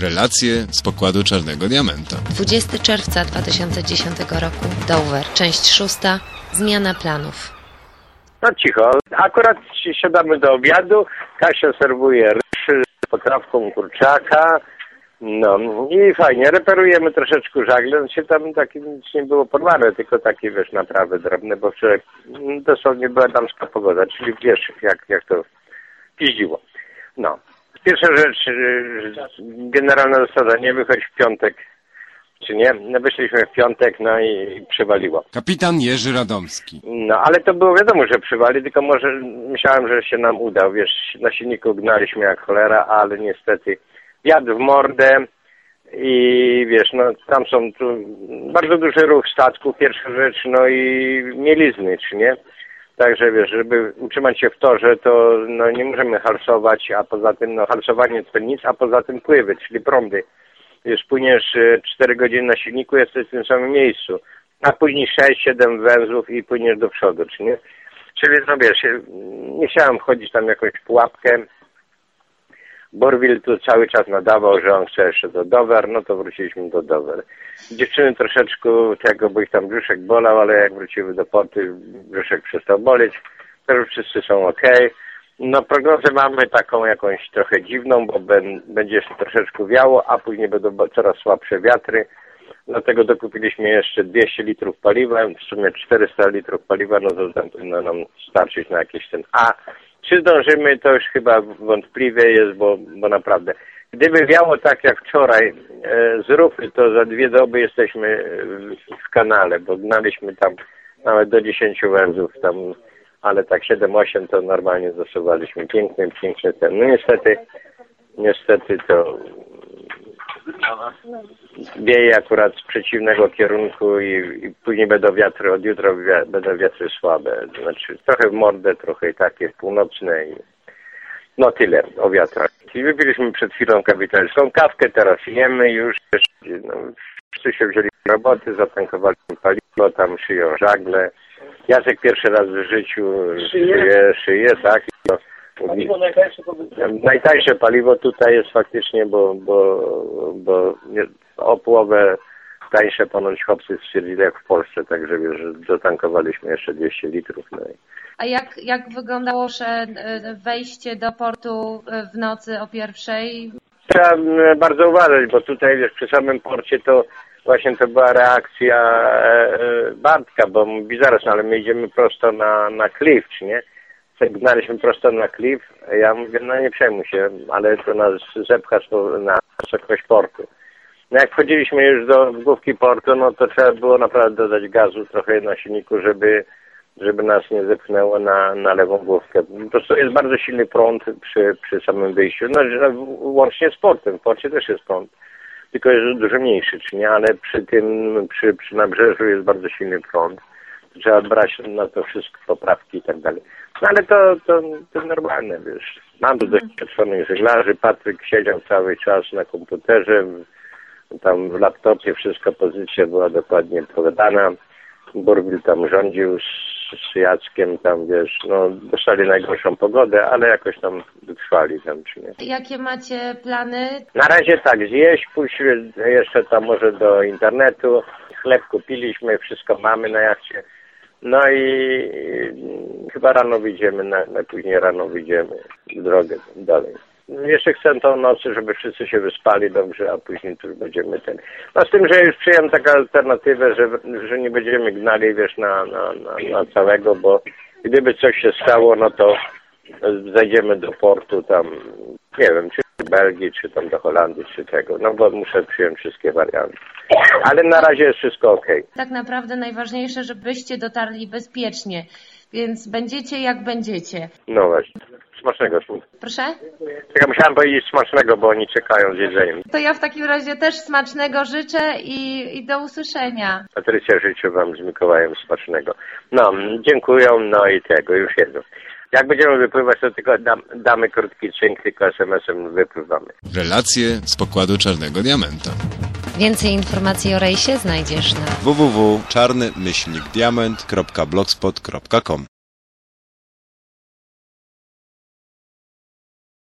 Relacje z pokładu Czarnego Diamenta. 20 czerwca 2010 roku. Dover. Część szósta. Zmiana planów. No cicho. Akurat siadamy do obiadu. Kasia serwuje ryż z potrawką kurczaka. No i fajnie, reperujemy troszeczkę żagle, no się tam takie nic nie było porwane, tylko takie wiesz, naprawy drobne, bo wczoraj mm, dosłownie była damska pogoda, czyli wiesz jak, jak to piździło. No. Pierwsza rzecz, y, generalna zasada, nie wychodź w piątek, czy nie? No wyszliśmy w piątek, no i przywaliło. Kapitan Jerzy Radomski. No, ale to było wiadomo, że przywali, tylko może myślałem, że się nam uda. Wiesz, na silniku gnaliśmy jak cholera, ale niestety wiatr w mordę i wiesz, no tam są tu bardzo duży ruch statków, pierwsza rzecz, no i mielizny, czy nie? Także wiesz, żeby utrzymać się w torze, to no, nie możemy halsować, a poza tym, no halsowanie to nic, a poza tym pływy, czyli prądy. Wiesz, płyniesz e, 4 godziny na silniku, jesteś w tym samym miejscu, a później 6-7 węzłów i płyniesz do przodu, czy nie? Czyli no wiesz, e, nie chciałem wchodzić tam jakąś pułapkę. Borwil tu cały czas nadawał, że on chce jeszcze do Dover, no to wróciliśmy do Dover. Dziewczyny troszeczkę tego, bo ich tam brzuszek bolał, ale jak wróciły do portu, brzuszek przestał boleć, już wszyscy są ok. No prognozę mamy taką jakąś trochę dziwną, bo ben, będzie troszeczkę wiało, a później będą coraz słabsze wiatry. Dlatego dokupiliśmy jeszcze 200 litrów paliwa, w sumie 400 litrów paliwa, no to powinno nam starczyć na jakieś ten A. Czy zdążymy, to już chyba wątpliwie jest, bo, bo naprawdę. Gdyby wiało tak jak wczoraj e, z rufy, to za dwie doby jesteśmy w, w kanale, bo gnaliśmy tam nawet do 10 węzłów tam, ale tak 7-8 to normalnie zasuwaliśmy. Piękny, piękny ten. No niestety, niestety to wieje akurat z przeciwnego kierunku i, i później będą wiatry, od jutra będą wiatry słabe. Znaczy trochę w mordę, trochę takie północne i no tyle o wiatrach. I wypiliśmy przed chwilą kapitaliską kawkę, teraz jemy już. No, wszyscy się wzięli do roboty, zatankowali paliwo, tam szyją żagle. Jacek pierwszy raz w życiu szyje, szyje tak. No, mówi, Najtańsze paliwo tutaj jest faktycznie, bo, bo, bo o połowę tańsze ponoć chłopcy stwierdzili jak w Polsce, także wiesz, że zatankowaliśmy jeszcze 200 litrów. No i A jak, jak wyglądało wasze e, wejście do portu e, w nocy o pierwszej? Trzeba mm, bardzo uważać, bo tutaj wiesz, przy samym porcie to właśnie to była reakcja e, e, Bartka, bo mówi zaraz, no, ale my idziemy prosto na, na klif, czy nie? Gnaliśmy prosto na klif, ja mówię, no nie przejmuj się, ale to nas zepcha spo- na wysokość portu. No jak wchodziliśmy już do główki portu, no to trzeba było naprawdę dodać gazu trochę na silniku, żeby, żeby nas nie zepchnęło na, na lewą główkę. Po prostu jest bardzo silny prąd przy, przy samym wyjściu, no łącznie z portem, w porcie też jest prąd, tylko jest dużo mniejszy, czy nie, ale przy tym, przy, przy nabrzeżu jest bardzo silny prąd. Trzeba brać na to wszystko poprawki i tak dalej. No ale to, to, to normalne, wiesz. Mam tu doświadczonych żeglarzy, Patryk siedział cały czas na komputerze, tam w laptopie wszystko, pozycja była dokładnie podana. Borwil tam rządził z, z Jackiem, tam wiesz, no dostali najgorszą pogodę, ale jakoś tam wytrwali tam, czy nie. Jakie macie plany? Na razie tak, zjeść, pójść jeszcze tam może do internetu, chleb kupiliśmy, wszystko mamy na jachcie. No i chyba rano wyjdziemy, na, najpóźniej rano wyjdziemy w drogę dalej. Jeszcze chcę tą nocy, żeby wszyscy się wyspali dobrze, a później tu będziemy ten. No z tym, że już przyjąłem taką alternatywę, że, że nie będziemy gnali, wiesz, na, na, na, na całego, bo gdyby coś się stało, no to zajdziemy do portu tam, nie wiem, czy Belgii, czy tam do Holandii, czy tego, no bo muszę przyjąć wszystkie warianty. Ale na razie jest wszystko okej. Tak naprawdę najważniejsze, żebyście dotarli bezpiecznie, więc będziecie jak będziecie. No właśnie. Smacznego. Proszę? Czekaj, musiałem powiedzieć smacznego, bo oni czekają z jedzeniem. To ja w takim razie też smacznego życzę i, i do usłyszenia. Patrycja życzę Wam z Mikołajem smacznego. No, dziękuję, no i tego, już jedzą. Jak będziemy wypływać, to tylko dam, damy krótki cynk, tylko SMS-em wypływamy. Relacje z pokładu Czarnego Diamenta. Więcej informacji o rejsie znajdziesz na www.czarny-diament.blogspot.com